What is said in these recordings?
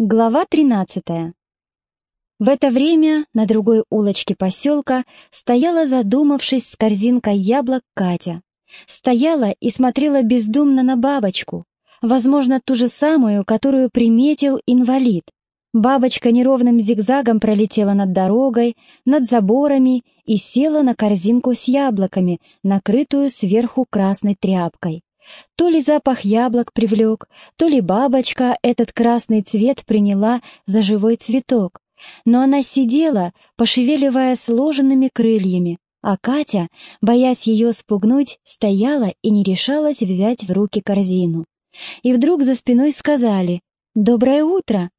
Глава 13. В это время на другой улочке поселка стояла, задумавшись с корзинкой яблок, Катя. Стояла и смотрела бездумно на бабочку, возможно, ту же самую, которую приметил инвалид. Бабочка неровным зигзагом пролетела над дорогой, над заборами и села на корзинку с яблоками, накрытую сверху красной тряпкой. То ли запах яблок привлек, то ли бабочка этот красный цвет приняла за живой цветок. Но она сидела, пошевеливая сложенными крыльями, а Катя, боясь ее спугнуть, стояла и не решалась взять в руки корзину. И вдруг за спиной сказали «Доброе утро!»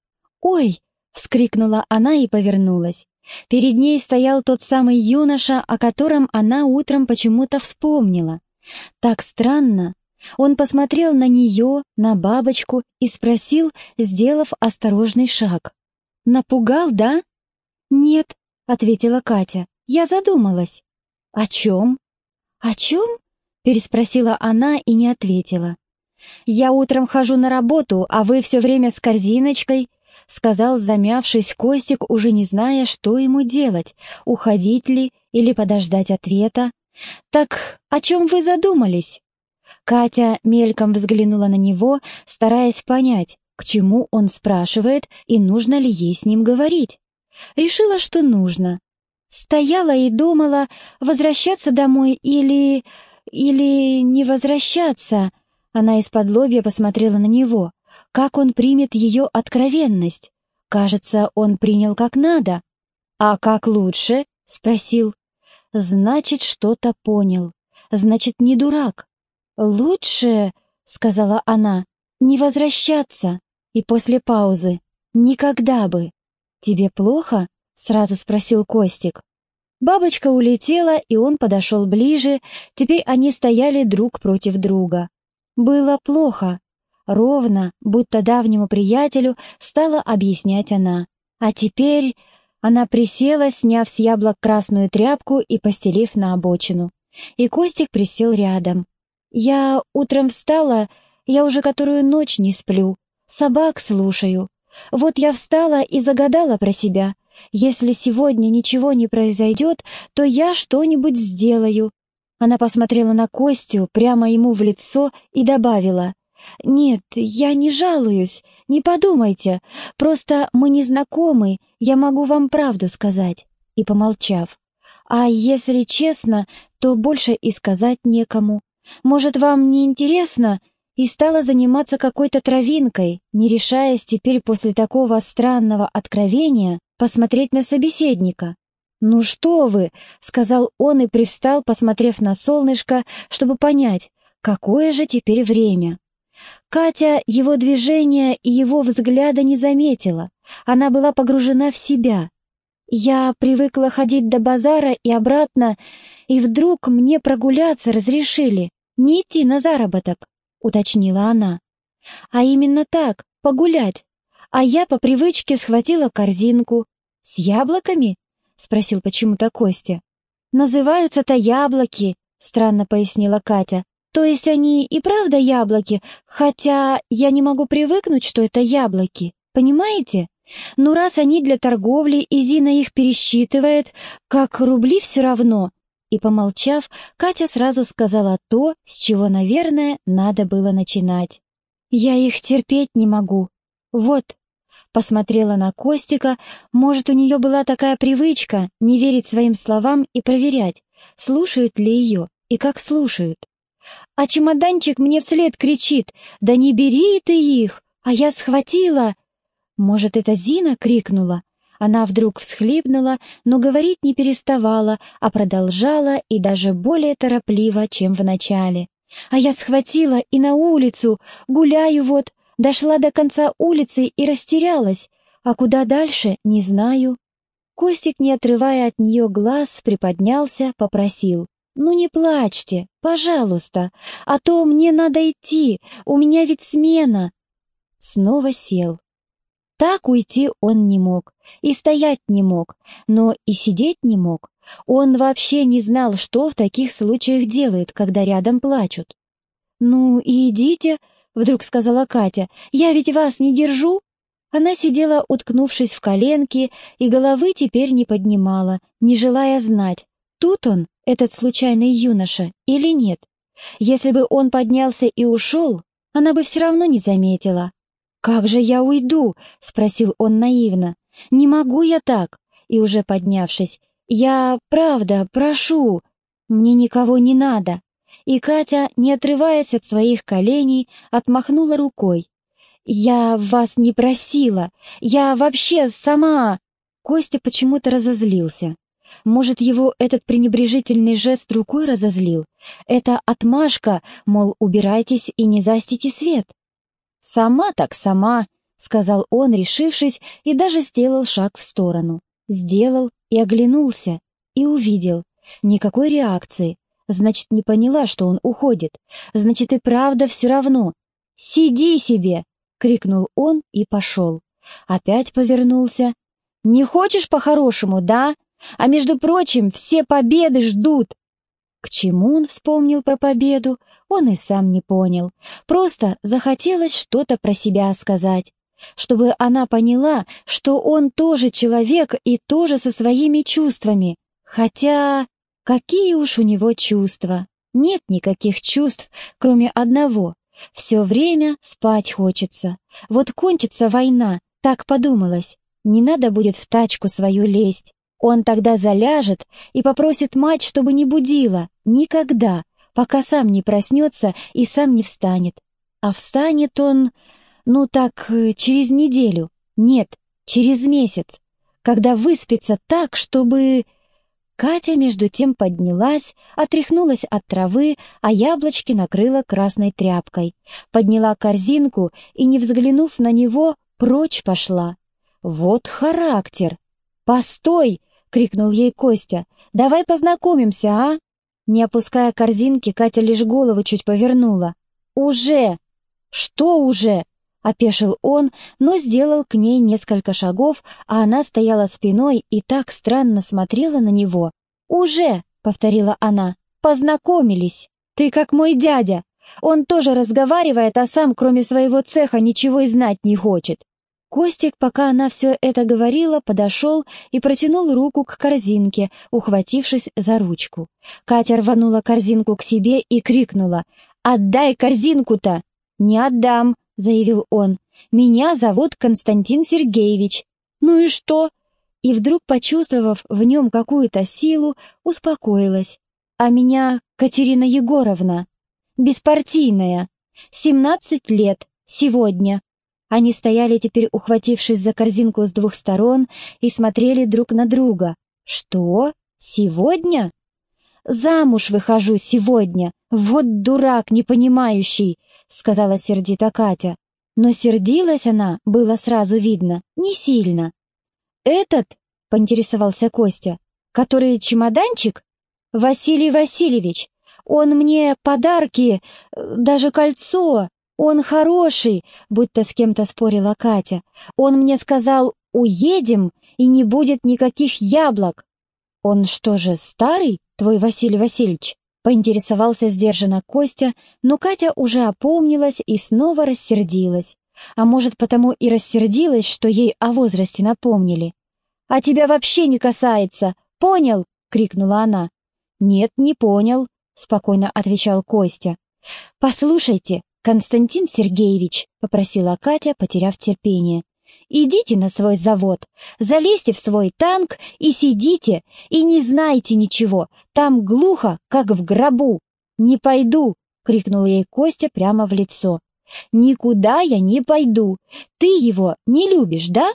«Ой!» — вскрикнула она и повернулась. Перед ней стоял тот самый юноша, о котором она утром почему-то вспомнила. Так странно, он посмотрел на нее, на бабочку и спросил, сделав осторожный шаг. «Напугал, да?» «Нет», — ответила Катя, — «я задумалась». «О чем?» «О чем?» — переспросила она и не ответила. «Я утром хожу на работу, а вы все время с корзиночкой», — сказал, замявшись Костик, уже не зная, что ему делать, уходить ли или подождать ответа. «Так о чем вы задумались?» Катя мельком взглянула на него, стараясь понять, к чему он спрашивает и нужно ли ей с ним говорить. Решила, что нужно. Стояла и думала, возвращаться домой или... или не возвращаться. Она из-под лобья посмотрела на него. Как он примет ее откровенность? Кажется, он принял как надо. «А как лучше?» — спросил. «Значит, что-то понял. Значит, не дурак. «Лучше, — сказала она, — не возвращаться». И после паузы «Никогда бы». «Тебе плохо?» — сразу спросил Костик. Бабочка улетела, и он подошел ближе, теперь они стояли друг против друга. Было плохо. Ровно, будто давнему приятелю, стала объяснять она. А теперь она присела, сняв с яблок красную тряпку и постелив на обочину. И Костик присел рядом. Я утром встала, я уже которую ночь не сплю, собак слушаю. Вот я встала и загадала про себя. Если сегодня ничего не произойдет, то я что-нибудь сделаю. Она посмотрела на Костю прямо ему в лицо и добавила. «Нет, я не жалуюсь, не подумайте. Просто мы не знакомы, я могу вам правду сказать». И помолчав. «А если честно, то больше и сказать некому. Может, вам не интересно?» и стала заниматься какой-то травинкой, не решаясь теперь после такого странного откровения посмотреть на собеседника. «Ну что вы!» — сказал он и привстал, посмотрев на солнышко, чтобы понять, какое же теперь время. Катя его движения и его взгляда не заметила. Она была погружена в себя. Я привыкла ходить до базара и обратно, и вдруг мне прогуляться разрешили. «Не идти на заработок», — уточнила она. «А именно так, погулять. А я по привычке схватила корзинку. С яблоками?» — спросил почему-то Костя. «Называются-то яблоки», — странно пояснила Катя. «То есть они и правда яблоки, хотя я не могу привыкнуть, что это яблоки, понимаете? Ну раз они для торговли, и Зина их пересчитывает, как рубли все равно, и, помолчав, Катя сразу сказала то, с чего, наверное, надо было начинать. «Я их терпеть не могу. Вот». Посмотрела на Костика, может, у нее была такая привычка не верить своим словам и проверять, слушают ли ее и как слушают. А чемоданчик мне вслед кричит «Да не бери ты их!» А я схватила. Может, это Зина крикнула, она вдруг всхлипнула, но говорить не переставала, а продолжала и даже более торопливо, чем в начале. А я схватила и на улицу, гуляю вот, дошла до конца улицы и растерялась, а куда дальше, не знаю. Костик, не отрывая от нее глаз, приподнялся, попросил. «Ну не плачьте, пожалуйста, а то мне надо идти, у меня ведь смена». Снова сел. Так уйти он не мог, и стоять не мог, но и сидеть не мог. Он вообще не знал, что в таких случаях делают, когда рядом плачут. «Ну и идите», — вдруг сказала Катя, — «я ведь вас не держу». Она сидела, уткнувшись в коленки, и головы теперь не поднимала, не желая знать, тут он, этот случайный юноша, или нет. Если бы он поднялся и ушел, она бы все равно не заметила. «Как же я уйду?» — спросил он наивно. «Не могу я так!» И уже поднявшись, «Я, правда, прошу, мне никого не надо!» И Катя, не отрываясь от своих коленей, отмахнула рукой. «Я вас не просила! Я вообще сама...» Костя почему-то разозлился. Может, его этот пренебрежительный жест рукой разозлил? Это отмашка, мол, убирайтесь и не застите свет. «Сама так сама», — сказал он, решившись, и даже сделал шаг в сторону. Сделал и оглянулся, и увидел. Никакой реакции. Значит, не поняла, что он уходит. Значит, и правда все равно. «Сиди себе!» — крикнул он и пошел. Опять повернулся. «Не хочешь по-хорошему, да? А между прочим, все победы ждут!» К чему он вспомнил про победу, он и сам не понял. Просто захотелось что-то про себя сказать, чтобы она поняла, что он тоже человек и тоже со своими чувствами. Хотя, какие уж у него чувства? Нет никаких чувств, кроме одного. Все время спать хочется. Вот кончится война, так подумалось. Не надо будет в тачку свою лезть. Он тогда заляжет и попросит мать, чтобы не будила. Никогда, пока сам не проснется и сам не встанет. А встанет он, ну так, э, через неделю. Нет, через месяц. Когда выспится так, чтобы... Катя между тем поднялась, отряхнулась от травы, а яблочки накрыла красной тряпкой. Подняла корзинку и, не взглянув на него, прочь пошла. Вот характер! «Постой!» — крикнул ей Костя. «Давай познакомимся, а?» Не опуская корзинки, Катя лишь голову чуть повернула. «Уже!» «Что уже?» — опешил он, но сделал к ней несколько шагов, а она стояла спиной и так странно смотрела на него. «Уже!» — повторила она. «Познакомились! Ты как мой дядя! Он тоже разговаривает, а сам, кроме своего цеха, ничего и знать не хочет. Костик, пока она все это говорила, подошел и протянул руку к корзинке, ухватившись за ручку. Катя рванула корзинку к себе и крикнула «Отдай корзинку-то!» «Не отдам», — заявил он. «Меня зовут Константин Сергеевич». «Ну и что?» И вдруг, почувствовав в нем какую-то силу, успокоилась. «А меня Катерина Егоровна. Беспартийная. Семнадцать лет. Сегодня. Они стояли теперь, ухватившись за корзинку с двух сторон, и смотрели друг на друга. «Что? Сегодня?» «Замуж выхожу сегодня! Вот дурак непонимающий!» — сказала сердито Катя. Но сердилась она, было сразу видно, не сильно. «Этот?» — поинтересовался Костя. «Который чемоданчик?» «Василий Васильевич. Он мне подарки, э, даже кольцо. «Он хороший», — будто с кем-то спорила Катя. «Он мне сказал, уедем, и не будет никаких яблок». «Он что же, старый, твой Василий Васильевич?» — поинтересовался сдержанно Костя, но Катя уже опомнилась и снова рассердилась. А может, потому и рассердилась, что ей о возрасте напомнили. «А тебя вообще не касается, понял?» — крикнула она. «Нет, не понял», — спокойно отвечал Костя. «Послушайте, «Константин Сергеевич», — попросила Катя, потеряв терпение, — «идите на свой завод, залезьте в свой танк и сидите, и не знайте ничего, там глухо, как в гробу». «Не пойду», — крикнул ей Костя прямо в лицо. «Никуда я не пойду. Ты его не любишь, да?»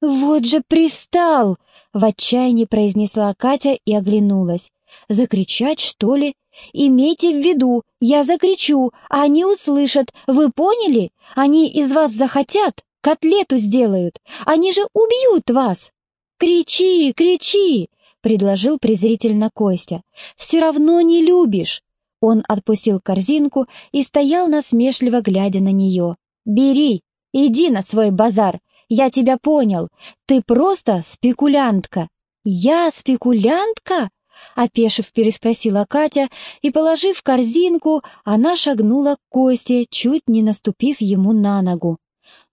«Вот же пристал!» — в отчаянии произнесла Катя и оглянулась. «Закричать, что ли? Имейте в виду, я закричу, а они услышат, вы поняли? Они из вас захотят, котлету сделают, они же убьют вас!» «Кричи, кричи!» — предложил презрительно Костя. «Все равно не любишь!» Он отпустил корзинку и стоял насмешливо, глядя на нее. «Бери, иди на свой базар, я тебя понял, ты просто спекулянтка!» «Я спекулянтка?» Опешив, переспросила Катя, и, положив корзинку, она шагнула к Косте, чуть не наступив ему на ногу.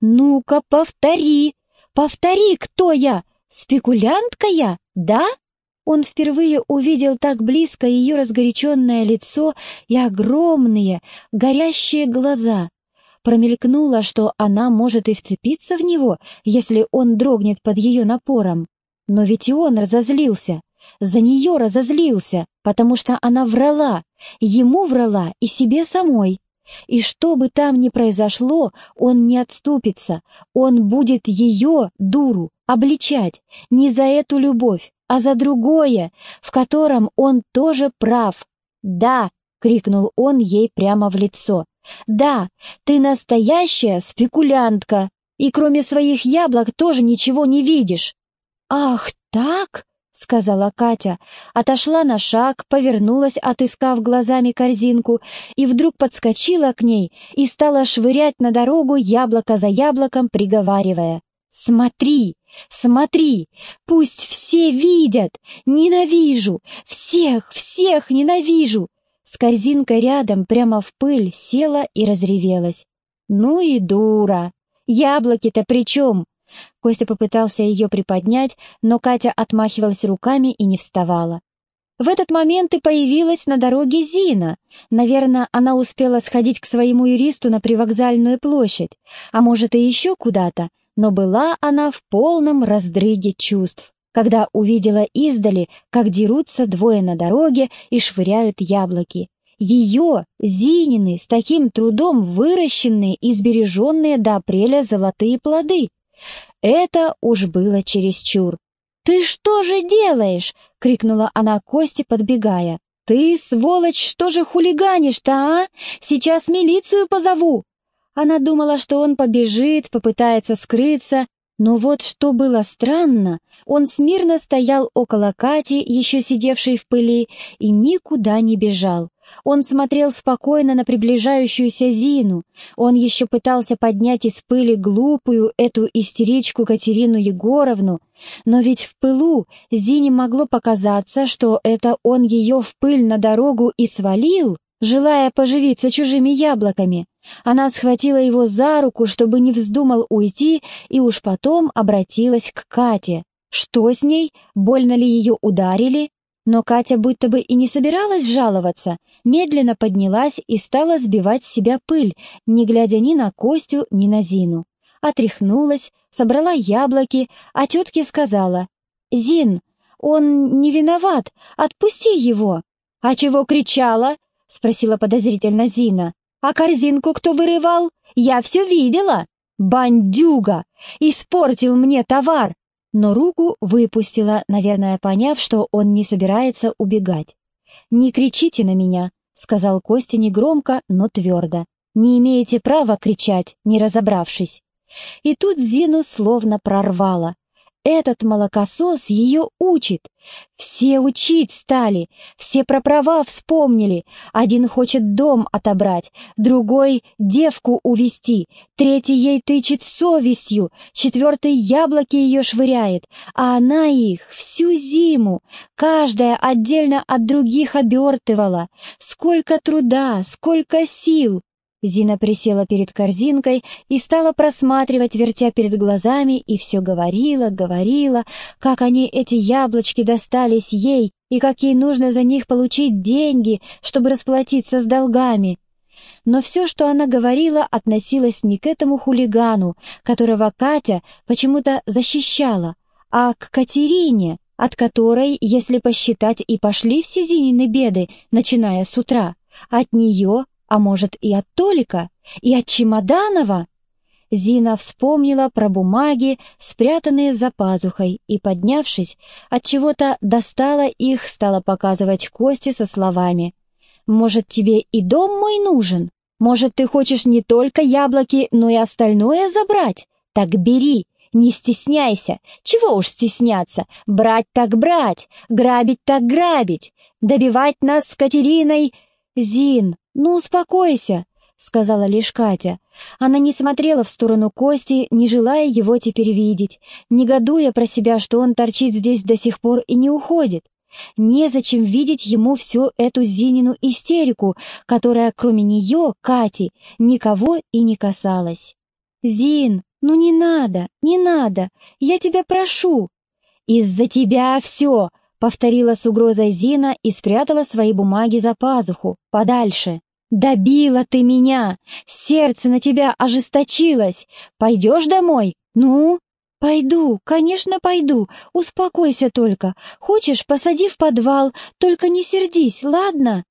Ну-ка, повтори! Повтори, кто я? Спекулянтка я, да?» Он впервые увидел так близко ее разгоряченное лицо и огромные, горящие глаза. Промелькнуло, что она может и вцепиться в него, если он дрогнет под ее напором. Но ведь и он разозлился. За нее разозлился, потому что она врала, ему врала и себе самой. И что бы там ни произошло, он не отступится, он будет ее, дуру, обличать не за эту любовь, а за другое, в котором он тоже прав. «Да!» — крикнул он ей прямо в лицо. «Да, ты настоящая спекулянтка, и кроме своих яблок тоже ничего не видишь». «Ах, так?» — сказала Катя, отошла на шаг, повернулась, отыскав глазами корзинку, и вдруг подскочила к ней и стала швырять на дорогу яблоко за яблоком, приговаривая. «Смотри, смотри, пусть все видят! Ненавижу! Всех, всех ненавижу!» С корзинкой рядом, прямо в пыль, села и разревелась. «Ну и дура! Яблоки-то при чем?» Костя попытался ее приподнять, но Катя отмахивалась руками и не вставала. В этот момент и появилась на дороге Зина. Наверное, она успела сходить к своему юристу на привокзальную площадь, а может и еще куда-то, но была она в полном раздрыге чувств, когда увидела издали, как дерутся двое на дороге и швыряют яблоки. Ее, Зинины, с таким трудом выращенные и сбереженные до апреля золотые плоды. Это уж было чересчур. «Ты что же делаешь?» — крикнула она Косте, подбегая. «Ты, сволочь, что же хулиганишь-то, а? Сейчас милицию позову!» Она думала, что он побежит, попытается скрыться, но вот что было странно, он смирно стоял около Кати, еще сидевшей в пыли, и никуда не бежал. Он смотрел спокойно на приближающуюся Зину. Он еще пытался поднять из пыли глупую эту истеричку Катерину Егоровну. Но ведь в пылу Зине могло показаться, что это он ее в пыль на дорогу и свалил, желая поживиться чужими яблоками. Она схватила его за руку, чтобы не вздумал уйти, и уж потом обратилась к Кате. Что с ней? Больно ли ее ударили? Но Катя будто бы и не собиралась жаловаться, медленно поднялась и стала сбивать с себя пыль, не глядя ни на Костю, ни на Зину. Отряхнулась, собрала яблоки, а тетке сказала, «Зин, он не виноват, отпусти его». «А чего кричала?» — спросила подозрительно Зина. «А корзинку кто вырывал? Я все видела. Бандюга! Испортил мне товар но руку выпустила, наверное, поняв, что он не собирается убегать. «Не кричите на меня», — сказал Костя негромко, но твердо. «Не имеете права кричать, не разобравшись». И тут Зину словно прорвало. Этот молокосос ее учит. Все учить стали, все про права вспомнили. Один хочет дом отобрать, другой — девку увести, третий ей тычет совестью, четвертый яблоки ее швыряет, а она их всю зиму, каждая отдельно от других обертывала. Сколько труда, сколько сил, Зина присела перед корзинкой и стала просматривать, вертя перед глазами, и все говорила, говорила, как они, эти яблочки, достались ей, и как ей нужно за них получить деньги, чтобы расплатиться с долгами. Но все, что она говорила, относилось не к этому хулигану, которого Катя почему-то защищала, а к Катерине, от которой, если посчитать, и пошли все Зинины беды, начиная с утра. От нее а может, и от Толика, и от Чемоданова? Зина вспомнила про бумаги, спрятанные за пазухой, и, поднявшись, от чего-то достала их, стала показывать Косте со словами. «Может, тебе и дом мой нужен? Может, ты хочешь не только яблоки, но и остальное забрать? Так бери, не стесняйся. Чего уж стесняться? Брать так брать, грабить так грабить, добивать нас с Катериной...» «Зин, «Ну, успокойся», — сказала лишь Катя. Она не смотрела в сторону Кости, не желая его теперь видеть, негодуя про себя, что он торчит здесь до сих пор и не уходит. Незачем видеть ему всю эту Зинину истерику, которая, кроме нее, Кати, никого и не касалась. «Зин, «Ну не надо, не надо, я тебя прошу!» «Из-за тебя все!» — повторила с угрозой Зина и спрятала свои бумаги за пазуху, подальше. «Добила ты меня! Сердце на тебя ожесточилось! Пойдешь домой? Ну?» «Пойду, конечно, пойду. Успокойся только. Хочешь, посади в подвал, только не сердись, ладно?»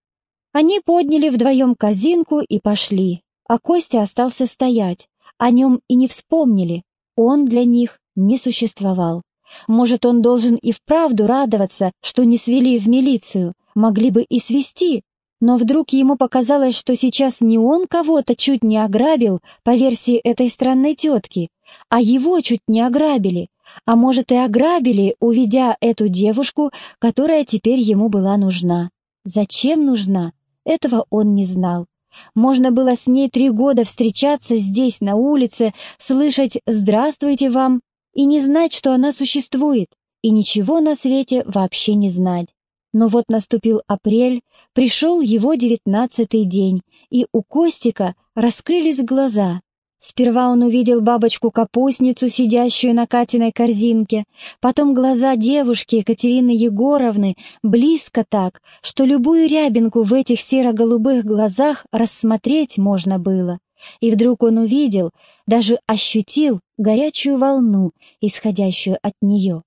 Они подняли вдвоем корзинку и пошли, а Костя остался стоять. О нем и не вспомнили. Он для них не существовал. Может, он должен и вправду радоваться, что не свели в милицию, могли бы и свести, но вдруг ему показалось, что сейчас не он кого-то чуть не ограбил, по версии этой странной тетки, а его чуть не ограбили, а может и ограбили, увидя эту девушку, которая теперь ему была нужна. Зачем нужна? Этого он не знал. Можно было с ней три года встречаться здесь, на улице, слышать «здравствуйте вам» и не знать, что она существует, и ничего на свете вообще не знать. Но вот наступил апрель, пришел его девятнадцатый день, и у Костика раскрылись глаза. Сперва он увидел бабочку-капустницу, сидящую на Катиной корзинке, потом глаза девушки Екатерины Егоровны, близко так, что любую рябинку в этих серо-голубых глазах рассмотреть можно было. И вдруг он увидел, даже ощутил горячую волну, исходящую от нее.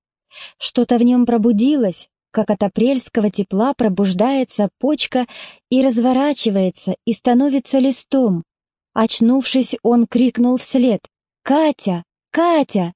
Что-то в нем пробудилось, как от апрельского тепла пробуждается почка и разворачивается, и становится листом. Очнувшись, он крикнул вслед «Катя! Катя!»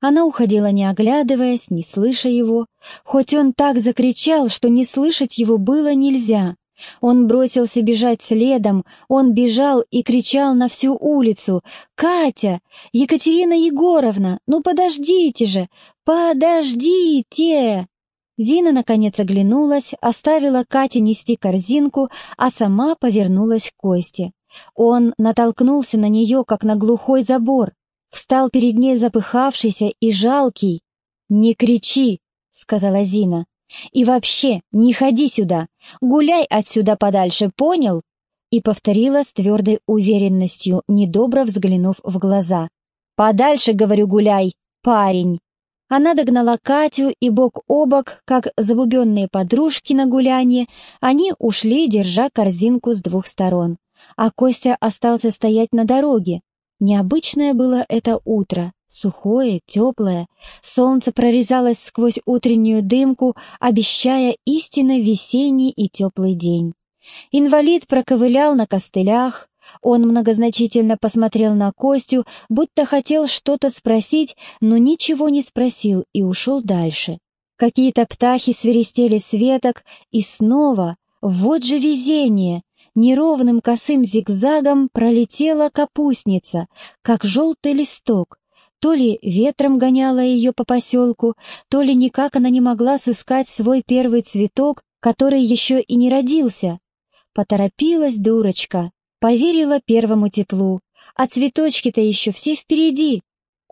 Она уходила, не оглядываясь, не слыша его, хоть он так закричал, что не слышать его было нельзя. Он бросился бежать следом, он бежал и кричал на всю улицу «Катя! Екатерина Егоровна! Ну подождите же! Подождите!» Зина, наконец, оглянулась, оставила Кате нести корзинку, а сама повернулась к Косте. Он натолкнулся на нее, как на глухой забор, встал перед ней запыхавшийся и жалкий. «Не кричи!» — сказала Зина. «И вообще, не ходи сюда! Гуляй отсюда подальше, понял?» И повторила с твердой уверенностью, недобро взглянув в глаза. «Подальше, говорю, гуляй, парень!» Она догнала Катю, и бок о бок, как забубенные подружки на гулянье, они ушли, держа корзинку с двух сторон. А Костя остался стоять на дороге. Необычное было это утро, сухое, теплое. Солнце прорезалось сквозь утреннюю дымку, обещая истинно весенний и теплый день. Инвалид проковылял на костылях, он многозначительно посмотрел на Костю, будто хотел что-то спросить, но ничего не спросил и ушел дальше. Какие-то птахи свиристели с веток, и снова, вот же везение, неровным косым зигзагом пролетела капустница, как желтый листок. То ли ветром гоняла ее по поселку, то ли никак она не могла сыскать свой первый цветок, который еще и не родился. Поторопилась дурочка, Поверила первому теплу, а цветочки-то еще все впереди.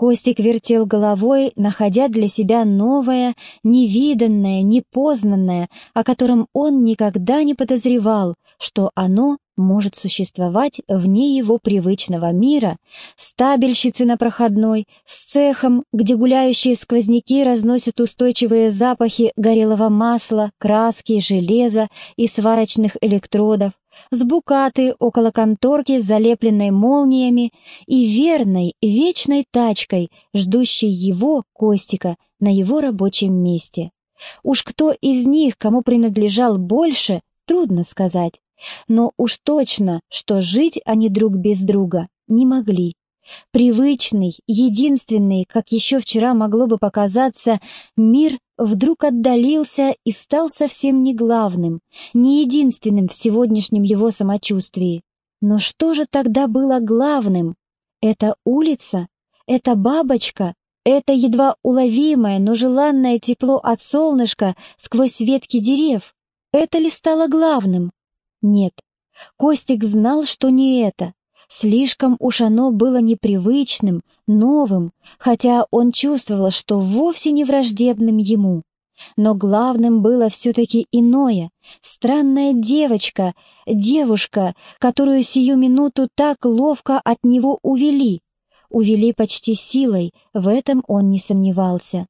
Костик вертел головой, находя для себя новое, невиданное, непознанное, о котором он никогда не подозревал, что оно может существовать вне его привычного мира, стабельщицы на проходной, с цехом, где гуляющие сквозняки разносят устойчивые запахи горелого масла, краски, железа и сварочных электродов, с букаты около конторки, залепленной молниями, и верной, вечной тачкой, ждущей его, Костика, на его рабочем месте. Уж кто из них, кому принадлежал больше, трудно сказать. Но уж точно, что жить они друг без друга не могли. Привычный, единственный, как еще вчера могло бы показаться, мир вдруг отдалился и стал совсем не главным, не единственным в сегодняшнем его самочувствии. Но что же тогда было главным? Это улица? Это бабочка? Это едва уловимое, но желанное тепло от солнышка сквозь ветки дерев? Это ли стало главным? Нет. Костик знал, что не это. Слишком уж оно было непривычным, новым, хотя он чувствовал, что вовсе не враждебным ему. Но главным было все-таки иное, странная девочка, девушка, которую сию минуту так ловко от него увели. увели почти силой, в этом он не сомневался.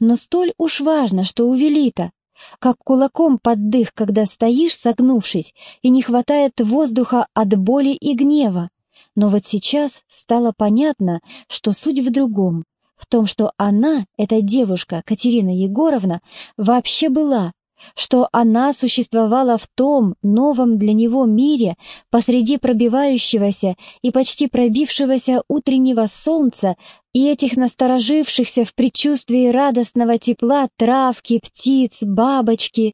Но столь уж важно, что увели-то, как кулаком под дых, когда стоишь, согнувшись, и не хватает воздуха от боли и гнева. Но вот сейчас стало понятно, что суть в другом, в том, что она, эта девушка, Катерина Егоровна, вообще была, что она существовала в том новом для него мире посреди пробивающегося и почти пробившегося утреннего солнца и этих насторожившихся в предчувствии радостного тепла травки, птиц, бабочки.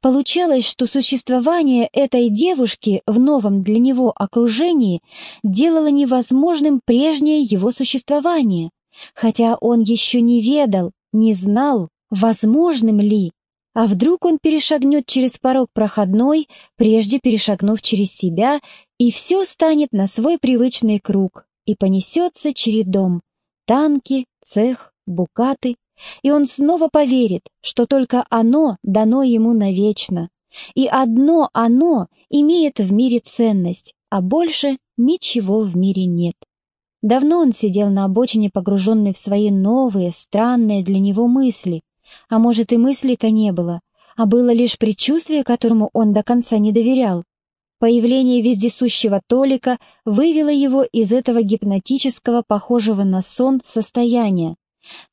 Получалось, что существование этой девушки в новом для него окружении делало невозможным прежнее его существование, хотя он еще не ведал, не знал, возможным ли. А вдруг он перешагнет через порог проходной, прежде перешагнув через себя, и все станет на свой привычный круг, и понесется чередом танки, цех, букаты, и он снова поверит, что только оно дано ему навечно, и одно оно имеет в мире ценность, а больше ничего в мире нет. Давно он сидел на обочине, погруженный в свои новые, странные для него мысли, а может и мыслей-то не было, а было лишь предчувствие, которому он до конца не доверял. Появление вездесущего Толика вывело его из этого гипнотического, похожего на сон, состояния.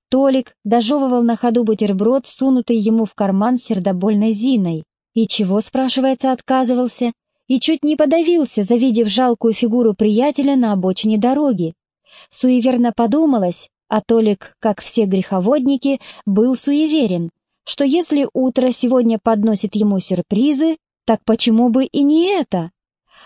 Толик дожевывал на ходу бутерброд, сунутый ему в карман сердобольной Зиной. И чего, спрашивается, отказывался? И чуть не подавился, завидев жалкую фигуру приятеля на обочине дороги. Суеверно подумалось, а Толик, как все греховодники, был суеверен, что если утро сегодня подносит ему сюрпризы, так почему бы и не это?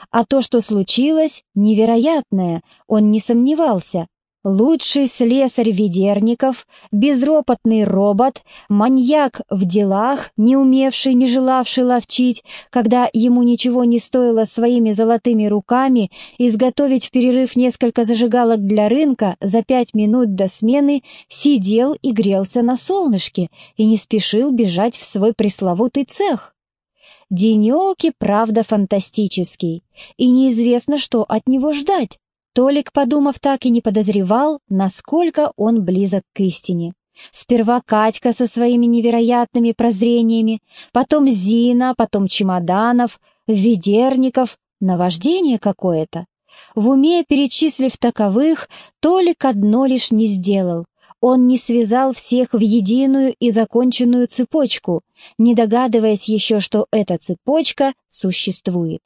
А то, что случилось, невероятное, он не сомневался. Лучший слесарь Ведерников, безропотный робот, маньяк в делах, не умевший, не желавший ловчить, когда ему ничего не стоило своими золотыми руками изготовить в перерыв несколько зажигалок для рынка за пять минут до смены, сидел и грелся на солнышке и не спешил бежать в свой пресловутый цех. Денек и правда фантастический, и неизвестно, что от него ждать. Толик, подумав так, и не подозревал, насколько он близок к истине. Сперва Катька со своими невероятными прозрениями, потом Зина, потом Чемоданов, Ведерников, наваждение какое-то. В уме, перечислив таковых, Толик одно лишь не сделал. Он не связал всех в единую и законченную цепочку, не догадываясь еще, что эта цепочка существует.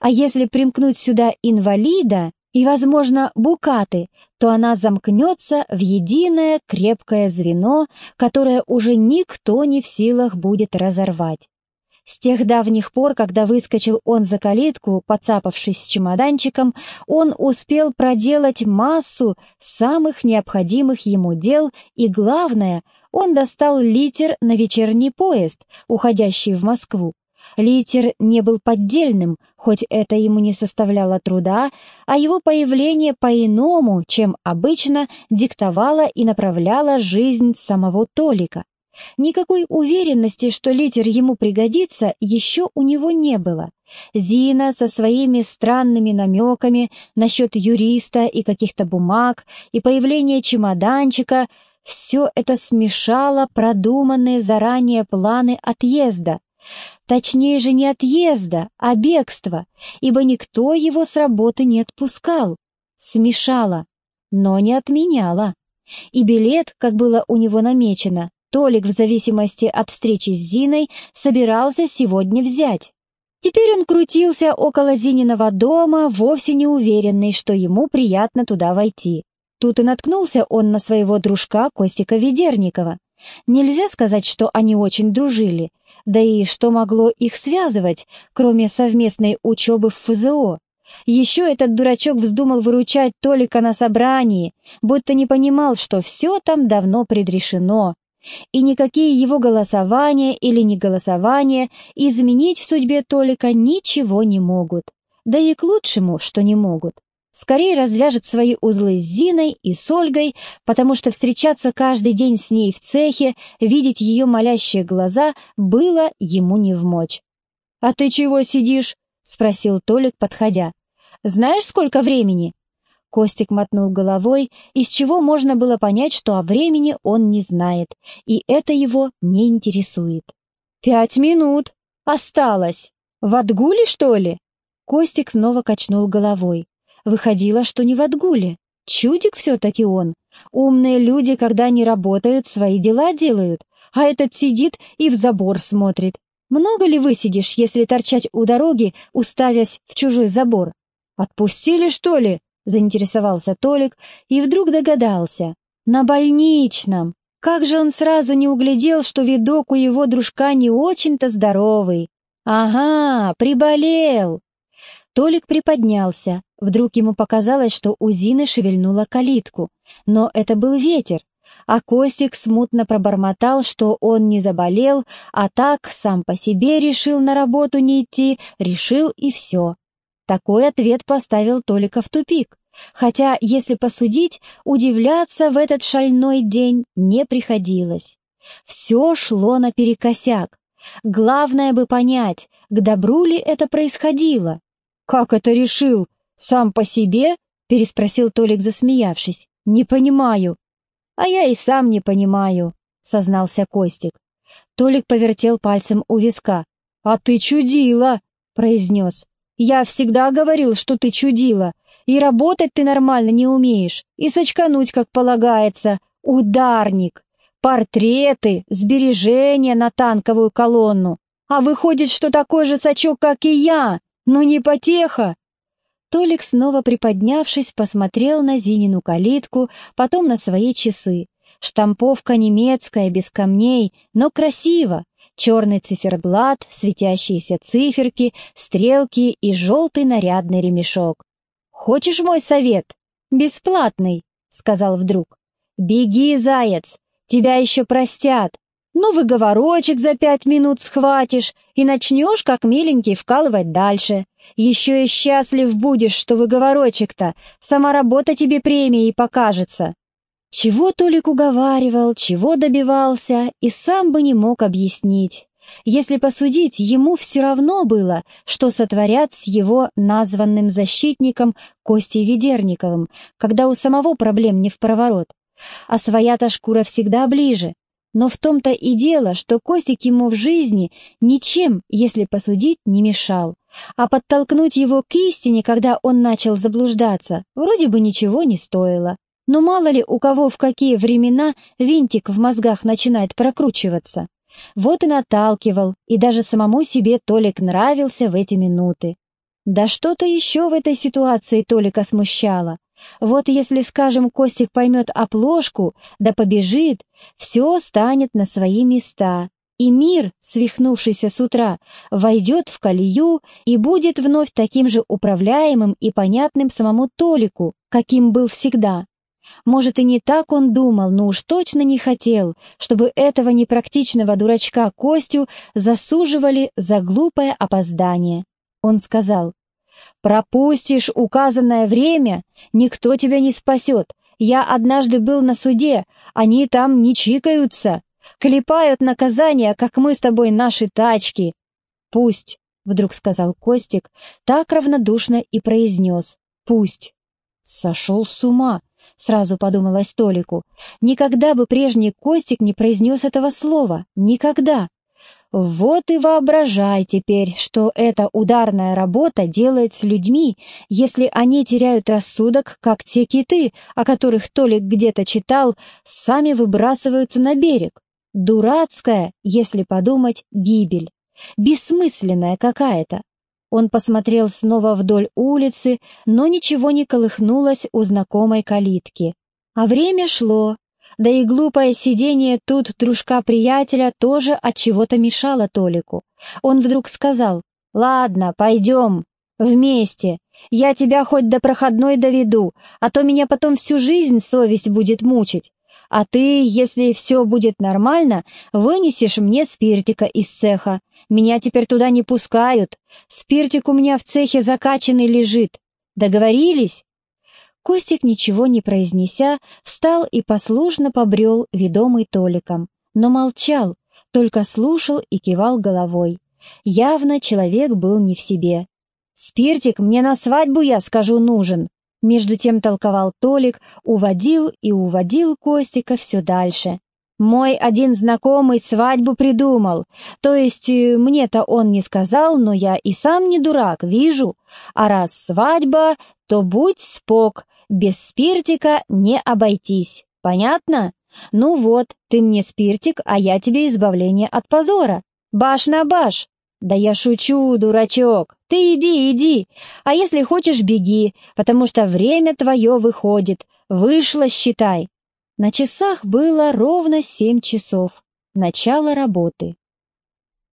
А если примкнуть сюда инвалида, и, возможно, букаты, то она замкнется в единое крепкое звено, которое уже никто не в силах будет разорвать. С тех давних пор, когда выскочил он за калитку, подцапавшись с чемоданчиком, он успел проделать массу самых необходимых ему дел, и, главное, он достал литер на вечерний поезд, уходящий в Москву. Литер не был поддельным, хоть это ему не составляло труда, а его появление по-иному, чем обычно, диктовало и направляло жизнь самого Толика. Никакой уверенности, что литер ему пригодится, еще у него не было. Зина со своими странными намеками насчет юриста и каких-то бумаг, и появление чемоданчика — все это смешало продуманные заранее планы отъезда. Точнее же не отъезда, а бегства, ибо никто его с работы не отпускал. Смешала, но не отменяла. И билет, как было у него намечено, Толик в зависимости от встречи с Зиной собирался сегодня взять. Теперь он крутился около Зининого дома, вовсе не уверенный, что ему приятно туда войти. Тут и наткнулся он на своего дружка Костика Ведерникова. Нельзя сказать, что они очень дружили, да и что могло их связывать, кроме совместной учебы в ФЗО? Еще этот дурачок вздумал выручать Толика на собрании, будто не понимал, что все там давно предрешено, и никакие его голосования или неголосования изменить в судьбе Толика ничего не могут. Да и к лучшему, что не могут скорее развяжет свои узлы с Зиной и с Ольгой, потому что встречаться каждый день с ней в цехе, видеть ее молящие глаза было ему не в мочь. «А ты чего сидишь?» — спросил Толик, подходя. «Знаешь, сколько времени?» Костик мотнул головой, из чего можно было понять, что о времени он не знает, и это его не интересует. «Пять минут! Осталось! В отгуле, что ли?» Костик снова качнул головой. Выходило, что не в отгуле. Чудик все-таки он. Умные люди, когда не работают, свои дела делают, а этот сидит и в забор смотрит. Много ли высидишь, если торчать у дороги, уставясь в чужой забор? Отпустили, что ли? Заинтересовался Толик и вдруг догадался. На больничном. Как же он сразу не углядел, что видок у его дружка не очень-то здоровый. Ага, приболел. Толик приподнялся. Вдруг ему показалось, что у Зины шевельнула калитку. Но это был ветер, а Костик смутно пробормотал, что он не заболел, а так сам по себе решил на работу не идти, решил и все. Такой ответ поставил Толика в тупик, хотя, если посудить, удивляться в этот шальной день не приходилось. Все шло наперекосяк. Главное бы понять, к добру ли это происходило. «Как это решил? Сам по себе?» — переспросил Толик, засмеявшись. «Не понимаю». «А я и сам не понимаю», — сознался Костик. Толик повертел пальцем у виска. «А ты чудила!» — произнес. «Я всегда говорил, что ты чудила, и работать ты нормально не умеешь, и сочкануть, как полагается. Ударник! Портреты, сбережения на танковую колонну. А выходит, что такой же сачок, как и я, но не потеха!» Толик, снова приподнявшись, посмотрел на Зинину калитку, потом на свои часы. Штамповка немецкая, без камней, но красиво. Черный циферблат, светящиеся циферки, стрелки и желтый нарядный ремешок. «Хочешь мой совет?» «Бесплатный», — сказал вдруг. «Беги, заяц, тебя еще простят. Ну, выговорочек за пять минут схватишь и начнешь, как миленький, вкалывать дальше. Еще и счастлив будешь, что выговорочек-то, сама работа тебе премией покажется. Чего Толик уговаривал, чего добивался, и сам бы не мог объяснить. Если посудить, ему все равно было, что сотворят с его названным защитником Костей Ведерниковым, когда у самого проблем не в проворот. А своя-то шкура всегда ближе, но в том-то и дело, что Костик ему в жизни ничем, если посудить, не мешал. А подтолкнуть его к истине, когда он начал заблуждаться, вроде бы ничего не стоило. Но мало ли у кого в какие времена винтик в мозгах начинает прокручиваться. Вот и наталкивал, и даже самому себе Толик нравился в эти минуты. Да что-то еще в этой ситуации Толика смущало. Вот если, скажем, Костик поймет оплошку, да побежит, все станет на свои места, и мир, свихнувшийся с утра, войдет в колею и будет вновь таким же управляемым и понятным самому Толику, каким был всегда. Может, и не так он думал, но уж точно не хотел, чтобы этого непрактичного дурачка Костю засуживали за глупое опоздание. Он сказал, Пропустишь указанное время, никто тебя не спасет. Я однажды был на суде, они там не чикаются. Клепают наказания, как мы с тобой наши тачки. Пусть, вдруг сказал Костик, так равнодушно и произнес. Пусть. Сошел с ума, сразу подумалось Толику. Никогда бы прежний Костик не произнес этого слова. Никогда. Вот и воображай теперь, что эта ударная работа делает с людьми, если они теряют рассудок, как те киты, о которых Толик где-то читал, сами выбрасываются на берег. Дурацкая, если подумать, гибель. Бессмысленная какая-то. Он посмотрел снова вдоль улицы, но ничего не колыхнулось у знакомой калитки. А время шло, да и глупое сидение тут дружка-приятеля тоже от чего-то мешало Толику. Он вдруг сказал, «Ладно, пойдем, вместе. Я тебя хоть до проходной доведу, а то меня потом всю жизнь совесть будет мучить. А ты, если все будет нормально, вынесешь мне спиртика из цеха. Меня теперь туда не пускают. Спиртик у меня в цехе закачанный лежит. Договорились?» Костик, ничего не произнеся, встал и послушно побрел, ведомый Толиком, но молчал, только слушал и кивал головой. Явно человек был не в себе. «Спиртик мне на свадьбу, я скажу, нужен!» Между тем толковал Толик, уводил и уводил Костика все дальше. Мой один знакомый свадьбу придумал. То есть э, мне-то он не сказал, но я и сам не дурак, вижу. А раз свадьба, то будь спок, без спиртика не обойтись. Понятно? Ну вот, ты мне спиртик, а я тебе избавление от позора. Баш на баш. Да я шучу, дурачок. Ты иди, иди. А если хочешь, беги, потому что время твое выходит. Вышло, считай. На часах было ровно семь часов. Начало работы.